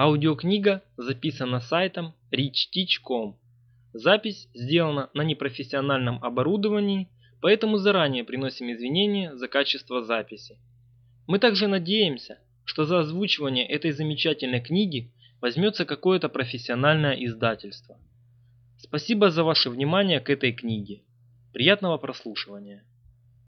Аудиокнига записана сайтом richteach.com. Запись сделана на непрофессиональном оборудовании, поэтому заранее приносим извинения за качество записи. Мы также надеемся, что за озвучивание этой замечательной книги возьмется какое-то профессиональное издательство. Спасибо за ваше внимание к этой книге. Приятного прослушивания.